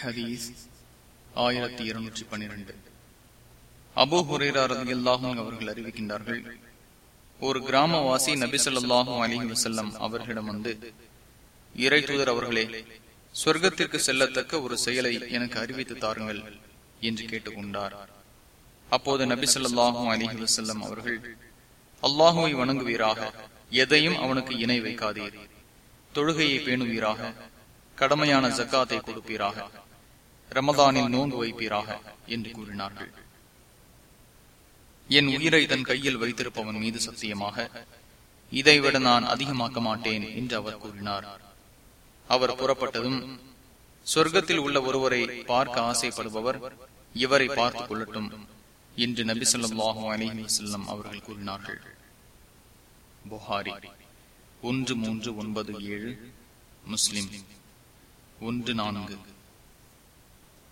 ஹதீஸ் ஆயிரத்தி இருநூற்றி பன்னிரண்டு. அபு ஹுரேரா ரதியல்லாஹும் அவர்கள் அறிவிக்கின்றார்கள் ஒரு கிராமவாசி நபிசல்லாஹும் அலி வசல்லம் அவர்களிடம் வந்து இறை தூதர் அவர்களே சொர்க்கத்திற்கு செல்லத்தக்க ஒரு செயலை எனக்கு அறிவித்து தாருங்கள் என்று கேட்டுக்கொண்டார். அப்போது நபிசல்லாஹும் அலி வசல்லம் அவர்கள் அல்லாஹுவை வணங்குவீராக எதையும் அவனுக்கு இணை வைக்காதீர். தொழுகையை பேணுவீராக கடமையான ஜக்காத்தை கொடுப்பீராக. ரமதானில் நோன்பு வைப்பீராக என்று கூறினார்கள். என் உயிரை தன் கையில் வைத்திருப்பவன் மீது சத்தியமாக இதைவிட நான் அதிகமாக்க மாட்டேன் என்று அவர் கூறினார். அவர் புறப்பட்டதும் சொர்க்கத்தில் உள்ள ஒருவரை பார்க்க ஆசைப்படுபவர் இவரை பார்த்துக் கொள்ளட்டும் என்று நபி சொல்லாஹு அலிஹி வசல்லம் அவர்கள் கூறினார்கள். புகாரி ஒன்று மூன்று ஒன்பது ஏழு முஸ்லிம் ஒன்று நான்கு.